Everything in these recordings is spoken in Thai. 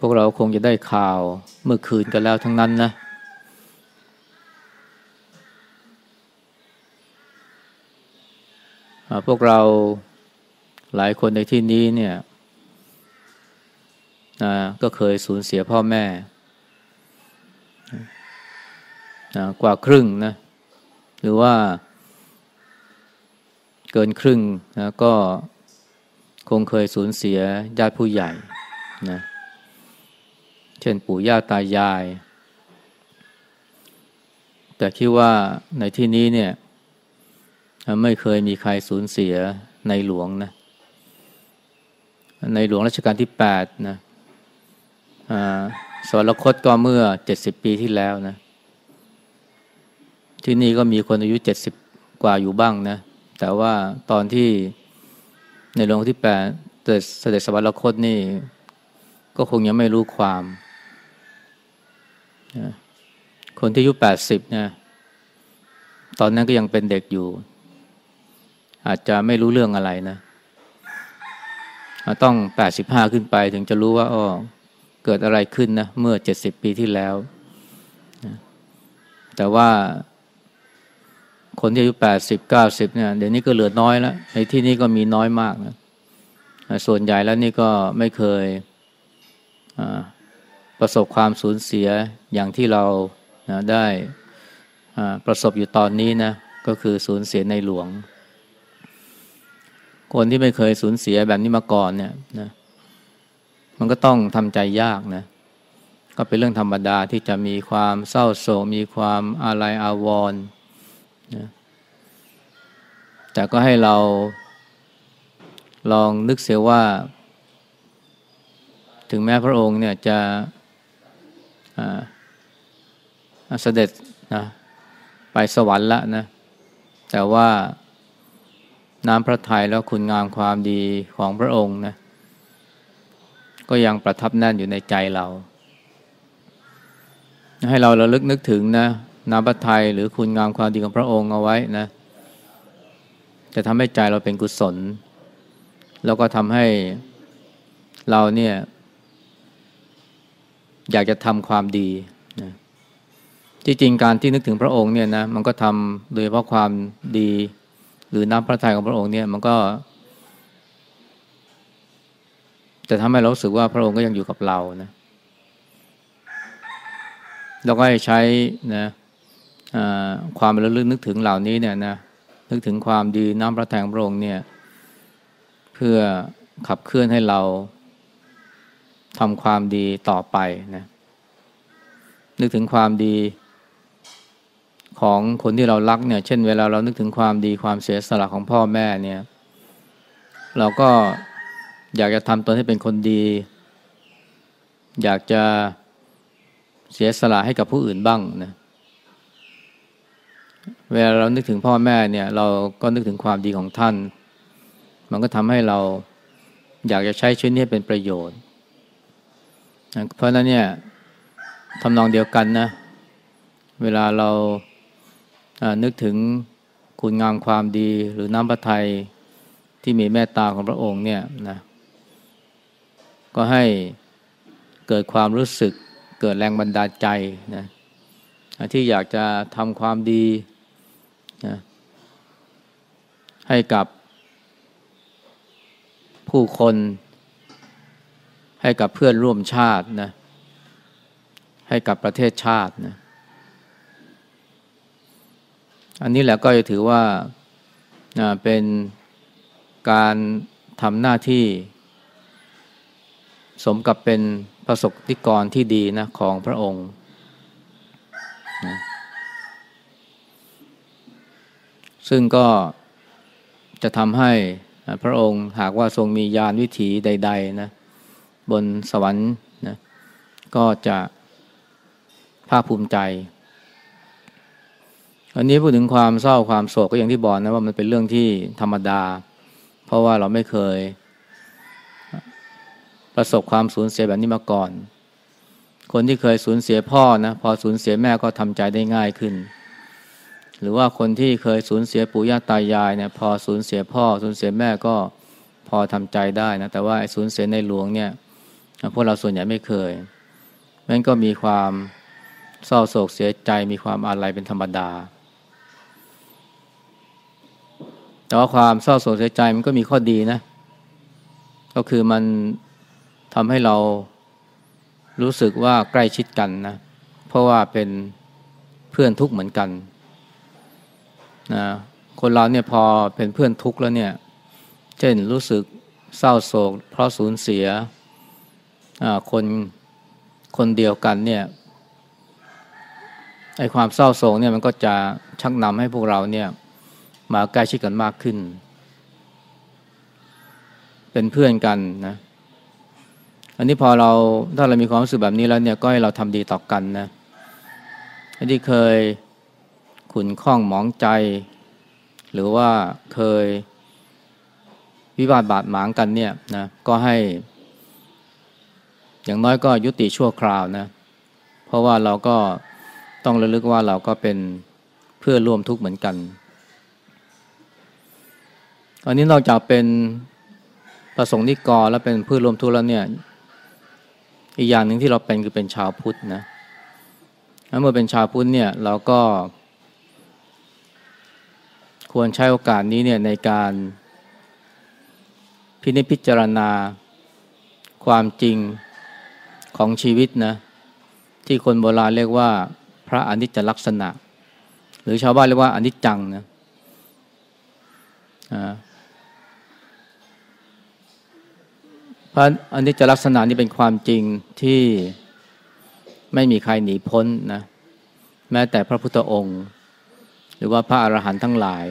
พวกเราคงจะได้ข่าวเมื่อคืนกันแล้วทั้งนั้นนะ พวกเราหลายคนในที่นี้เนี่ยก็เคยสูญเสียพ่อแม่ กว่าครึ่งนะ หรือว่าเกินครึ่งนะก็คงเคยสูญเสียญาติผู้ใหญ่นะเเช่นปู่ย่าตายาย แต่คิดว่าในที่นี้เนี่ยไม่เคยมีใครสูญเสียในหลวงนะ ในหลวงรัชกาลที่แปดนะสวรคตก็เมื่อเจ็ดสิบปีที่แล้วนะ ที่นี่ก็มีคนอายุเจ็ดสิบกว่าอยู่บ้างนะ แต่ว่าตอนที่ในหลวงที่แปดเสด็จสวรรคตนี่ ก็คงยังไม่รู้ความ คนที่อายุแปดสิบนะตอนนั้นก็ยังเป็นเด็กอยู่ อาจจะไม่รู้เรื่องอะไรนะ ต้องแปดสิบห้าขึ้นไปถึงจะรู้ว่าอ๋อเกิดอะไรขึ้นนะ เมื่อเจ็ดสิบปีที่แล้ว แต่ว่าคนที่อายุแปดสิบเก้าสิบเนี่ยเดี๋ยวนี้ก็เหลือน้อยแล้ว ในที่นี้ก็มีน้อยมากนะส่วนใหญ่แล้วนี่ก็ไม่เคย ประสบความสูญเสียอย่างที่เรานะได้ประสบอยู่ตอนนี้นะก็คือสูญเสียในหลวง คนที่ไม่เคยสูญเสียแบบนี้มาก่อนเนี่ยนะมันก็ต้องทำใจยากนะก็เป็นเรื่องธรรมดาที่จะมีความเศร้าโศกมีความอาลัยอาวรณ์นะแต่ก็ให้เราลองนึกเสียว่า ถึงแม้พระองค์เนี่ยจะ เสด็จนะไปสวรรค์ละนะ แต่ว่าน้ำพระทัยแล้วคุณงามความดีของพระองค์นะ ก็ยังประทับแน่นอยู่ในใจเรา ให้เราระลึกนึกถึงนะน้ำพระทัยหรือคุณงามความดีของพระองค์เอาไว้นะ จะทำให้ใจเราเป็นกุศล แล้วก็ทำให้เราเนี่ย อยากจะทำความดีนะที่จริงการที่นึกถึงพระองค์เนี่ยนะมันก็ทำโดยเพราะความดี หรือน้ำพระทัยของพระองค์เนี่ยมันก็จะทำให้เราสึกว่าพระองค์ก็ยังอยู่กับเรานะเราก็ให้ใช้นะความระลึกนึกถึงเหล่านี้เนี่ยนะนึกถึงความดีน้ำพระทัยของพระองค์เนี่ย เพื่อขับเคลื่อนให้เรา ทำความดีต่อไปนะนึกถึงความดีของคนที่เรารักเนี่ย เช่นเวลาเรานึกถึงความดีความเสียสละของพ่อแม่เนี่ย เราก็อยากจะทำตนให้เป็นคนดี อยากจะเสียสละให้กับผู้อื่นบ้างนะเวลาเรานึกถึงพ่อแม่เนี่ย เราก็นึกถึงความดีของท่าน มันก็ทำให้เราอยากจะใช้ชีวิตนี้เป็นประโยชน์ เพราะนั้นเนี่ยทำนองเดียวกันนะ เวลาเรานึกถึงคุณงามความดีหรือน้ำพระทัยที่มีเมตตาของพระองค์เนี่ยนะก็ให้เกิดความรู้สึกเกิดแรงบันดาลใจนะที่อยากจะทำความดีนะให้กับผู้คน ให้กับเพื่อนร่วมชาตินะให้กับประเทศชาตินะอันนี้แหละก็จะถือว่าเป็นการทำหน้าที่ สมกับเป็นประสบนิกรที่ดีนะของพระองค์นะซึ่งก็จะทำให้พระองค์หากว่าทรงมียานวิถีใด ๆ นะ บนสวรรค์นะก็จะภาคภูมิใจ อันนี้พูดถึงความเศร้าความโศกก็อย่างที่บอกนะว่ามันเป็นเรื่องที่ธรรมดา เพราะว่าเราไม่เคย ประสบความสูญเสียแบบนี้มาก่อน คนที่เคยสูญเสียพ่อนะพอสูญเสียแม่ก็ทำใจได้ง่ายขึ้น หรือว่าคนที่เคยสูญเสียปู่ย่าตายายเนี่ยพอสูญเสียพ่อ สูญเสียแม่ก็พอทำใจได้นะแต่ว่าสูญเสียในหลวงเนี่ย พวกเราส่วนใหญ่ไม่เคยมันก็มีความเศร้าโศกเสียใจมีความอาลัยเป็นธรรมดา แต่ว่าความเศร้าโศกเสียใจมันก็มีข้อดีนะ ก็คือมันทำให้เรารู้สึกว่าใกล้ชิดกันนะ เพราะว่าเป็นเพื่อนทุกข์เหมือนกันนะคนเราเนี่ยพอเป็นเพื่อนทุกข์แล้วเนี่ย เช่นรู้สึกเศร้าโศก เพราะสูญเสีย คนคนเดียวกันเนี่ยไอความเศร้าโศกเนี่ยมันก็จะชักนำให้พวกเราเนี่ยมาใกล้ชิดกันมากขึ้น เป็นเพื่อนกันนะ อันนี้พอเราถ้าเรามีความรู้สึกแบบนี้แล้วเนี่ยก็ให้เราทำดีต่อกันนะที่เคยขุนข้องหมองใจ หรือว่าเคยวิวาทบาดหมางกันเนี่ยนะก็ให้ อย่างน้อยก็ยุติชั่วคราวนะ เพราะว่าเราก็ต้องระลึกว่าเราก็เป็นเพื่อร่วมทุกข์เหมือนกัน อันนี้นอกจากเป็นประสงค์นิกรและเป็นเพื่อร่วมทุกข์แล้วเนี่ย อีกอย่างหนึ่งที่เราเป็นคือเป็นชาวพุทธนะเมื่อเป็นชาวพุทธเนี่ยเราก็ ควรใช้โอกาสนี้เนี่ยในการพินิจพิจารณาความจริง ของชีวิตนะที่คนโบราณเรียกว่า พระอนิจจลักษณะ หรือชาวบ้านเรียกว่าอนิจจังนะพระอนิจจลักษณะนี่เป็นความจริงที่ไม่มีใครหนีพ้นนะแม้แต่พระพุทธองค์ หรือว่าพระอรหันต์ทั้งหลาย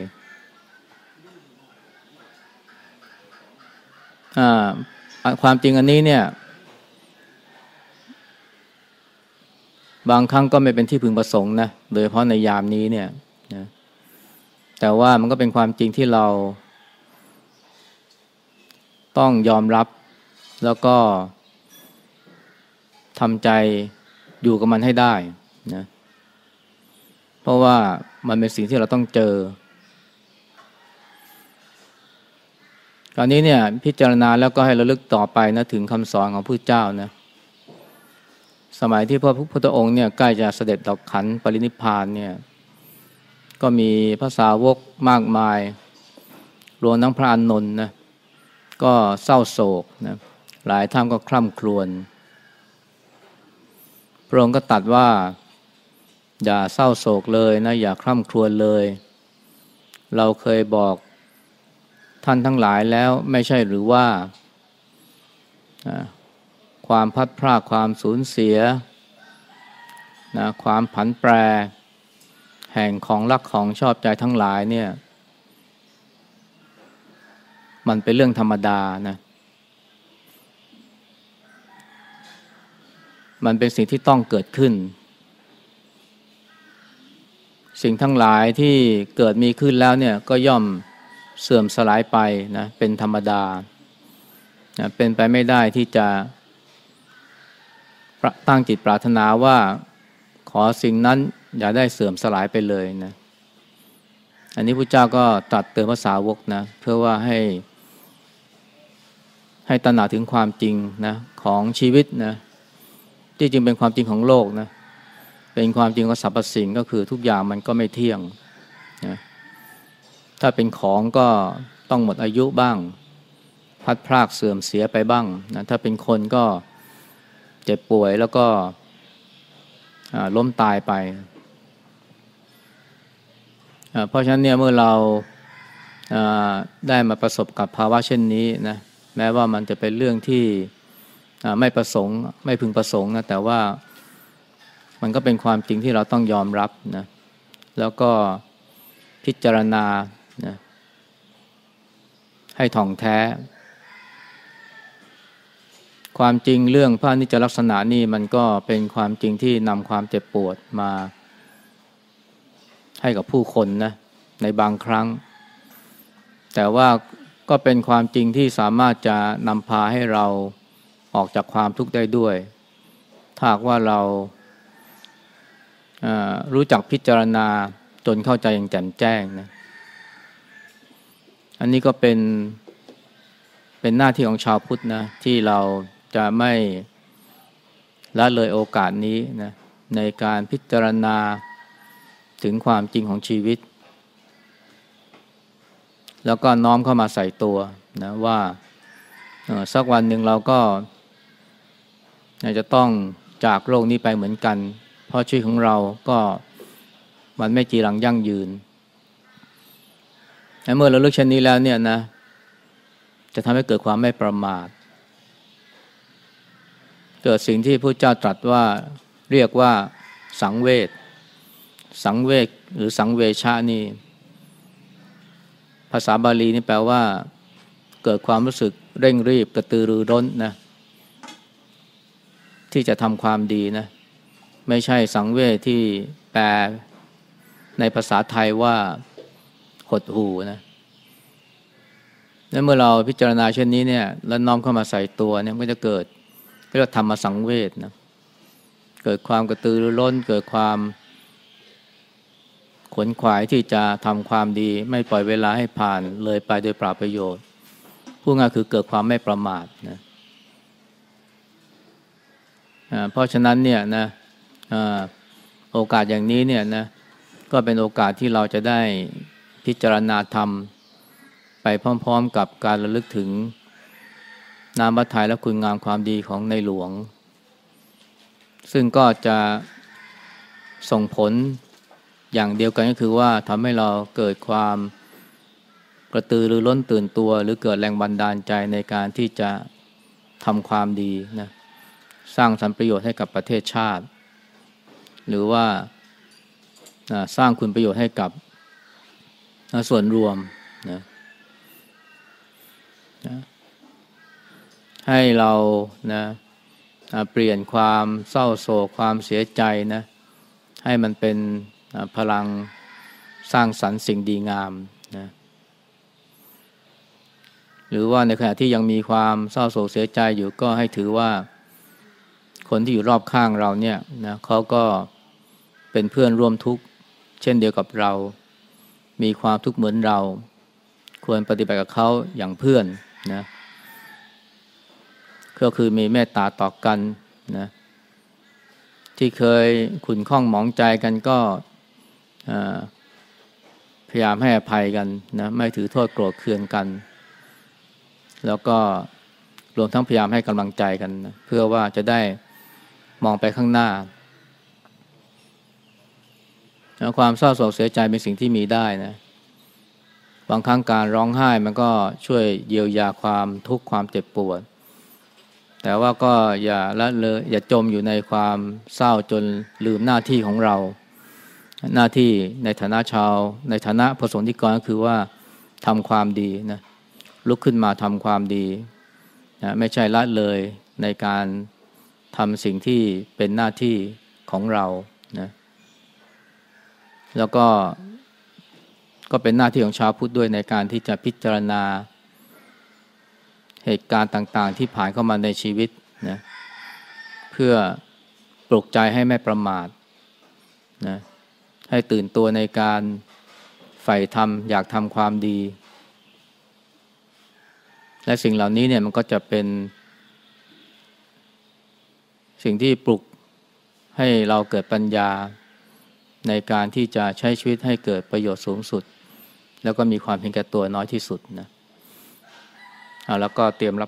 ความจริงอันนี้เนี่ย บางครั้งก็ไม่เป็นที่พึงประสงค์นะโดยเฉพาะในยามนี้เนี่ยนะแต่ว่ามันก็เป็นความจริงที่เรา ต้องยอมรับแล้วก็ทำใจอยู่กับมันให้ได้นะเพราะว่ามันเป็นสิ่งที่เราต้องเจอตอนนี้เนี่ยพิจารณาแล้วก็ให้ระลึกต่อไปนะถึงคำสอนของพระเจ้านะ สมัยที่พระพุทธองค์เนี่ยใกล้จะเสด็จดอกขันปรินิพานเนี่ยก็มีภาษาวกมากมาย รวมทั้งพระอานนท์นะก็เศร้าโศกนะหลายท่านก็คร่ำครวญพระองค์ก็ตัดว่า อย่าเศร้าโศกเลยนะอย่าคร่ำครวญเลย เราเคยบอกท่านทั้งหลายแล้วไม่ใช่หรือว่า ความพัดพรากความสูญเสียนะความผันแปร แห่งของรักของชอบใจทั้งหลายเนี่ย มันเป็นเรื่องธรรมดานะ มันเป็นสิ่งที่ต้องเกิดขึ้น สิ่งทั้งหลายที่เกิดมีขึ้นแล้วเนี่ยก็ย่อมเสื่อมสลายไปนะเป็นธรรมดานะเป็นไปไม่ได้ที่จะ ตั้งจิตปรารถนาว่าขอสิ่งนั้นอย่าได้เสื่อมสลายไปเลยนะ อันนี้พระเจ้าก็ตัดเตือนภาษาวกนะเพื่อว่าให้ ให้ตระหนักถึงความจริงนะของชีวิตนะที่จริงเป็นความจริงของโลกนะเป็นความจริงของสรรพสิ่งก็คือทุกอย่างมันก็ไม่เที่ยงนะถ้าเป็นของก็ต้องหมดอายุบ้าง พัดพรากเสื่อมเสียไปบ้างนะถ้าเป็นคนก็ เจ็บป่วยแล้วก็ล้มตายไป เพราะฉะนั้นเนี่ยเมื่อเราได้มาประสบกับภาวะเช่นนี้นะแม้ว่ามันจะเป็นเรื่องที่ไม่ประสงค์ไม่พึงประสงค์นะแต่ว่ามันก็เป็นความจริงที่เราต้องยอมรับนะแล้วก็พิจารณานะให้ถ่องแท้ ความจริงเรื่องพระนิจลักษณะนี่มันก็เป็นความจริงที่นำความเจ็บปวดมาให้กับผู้คนนะในบางครั้ง แต่ว่าก็เป็นความจริงที่สามารถจะนำพาให้เราออกจากความทุกข์ได้ด้วย ถ้าว่าเรารู้จักพิจารณาจนเข้าใจอย่างแจ่มแจ้งนะอันนี้ก็เป็นเป็นหน้าที่ของชาวพุทธนะที่เรา จะไม่ละเลยโอกาสนี้นะในการพิจารณาถึงความจริงของชีวิต แล้วก็น้อมเข้ามาใส่ตัวนะว่าสักวันหนึ่งเราก็จะต้องจากโลกนี้ไปเหมือนกัน เพราะชีวิตของเราก็มันไม่จีรังยั่งยืน เมื่อเราเลือกเช่นนี้แล้วเนี่ยนะ จะทำให้เกิดความไม่ประมาท เกิดสิ่งที่พระเจ้าตรัสว่าเรียกว่าสังเวชสังเวชหรือสังเวชานี่ ภาษาบาลีนี่แปลว่า เกิดความรู้สึกเร่งรีบกระตือรือร้นนะที่จะทำความดีนะ ไม่ใช่สังเวชที่แปลในภาษาไทยว่าหดหูนะแล้วเมื่อเราพิจารณาเช่นนี้เนี่ย แล้วน้อมเข้ามาใส่ตัวเนี่ยก็จะเกิด เรียกธรรมสังเวชนะเกิดความกระตือรือร้น เกิดความขนขวายที่จะทำความดี ไม่ปล่อยเวลาให้ผ่านเลยไปโดยปราประโยชน์พูดง่ายคือเกิดความไม่ประมาทนะเพราะฉะนั้นเนี่ยนะโอกาสอย่างนี้เนี่ยนะก็เป็นโอกาสที่เราจะได้พิจารณาธรรม ไปพร้อม ๆ กับการระลึกถึง นามบัตรไทยและคุณงามความดีของในหลวง ซึ่งก็จะส่งผลอย่างเดียวกันก็คือว่าทำให้เราเกิดความกระตือรือร้นตื่นตัว หรือเกิดแรงบันดาลใจในการที่จะทำความดีนะสร้างสรรประโยชน์ให้กับประเทศชาติ หรือว่าสร้างคุณประโยชน์ให้กับส่วนรวมนะ ให้เรานะเปลี่ยนความเศร้าโศกความเสียใจนะให้มันเป็นพลังสร้างสรรค์สิ่งดีงามนะหรือว่าในขณะที่ยังมีความเศร้าโศกเสียใจอยู่ก็ให้ถือว่า คนที่อยู่รอบข้างเราเนี่ยนะเขาก็เป็นเพื่อนร่วมทุกข์ เช่นเดียวกับเรา มีความทุกข์เหมือนเรา ควรปฏิบัติกับเขาอย่างเพื่อนนะ ก็คือมีเมตตาต่อกันนะที่เคยขุนข้องหมองใจกันก็พยายามให้อภัยกันนะไม่ถือโทษโกรธเคืองกัน แล้วก็รวมทั้งพยายามให้กำลังใจกันนะเพื่อว่าจะได้มองไปข้างหน้าแล้วความเศร้าโศกเสียใจเป็นสิ่งที่มีได้นะบางครั้งการร้องไห้มันก็ช่วยเยียวยาความทุกข์ความเจ็บปวด แต่ว่าก็อย่าละเลยอย่าจมอยู่ในความเศร้าจนลืมหน้าที่ของเรา หน้าที่ในฐานะชาว ในฐานะพระสงฆ์ที่กรก็คือว่าทำความดีนะลุกขึ้นมาทำความดีนะไม่ใช่ละเลยในการทำสิ่งที่เป็นหน้าที่ของเรานะแล้วก็ก็เป็นหน้าที่ของชาวพุทธด้วยในการที่จะพิจารณา เหตุการณ์ต่างๆ ที่ผ่านเข้ามาในชีวิตนะเพื่อปลุกใจให้ไม่ประมาทนะให้ตื่นตัวในการใฝ่ทำอยากทำความดี และสิ่งเหล่านี้เนี่ยมันก็จะเป็น สิ่งที่ปลุกให้เราเกิดปัญญาในการที่จะใช้ชีวิตให้เกิดประโยชน์สูงสุด แล้วก็มีความเพียงแก่ตัวน้อยที่สุดนะ แล้วก็เตรียมรับ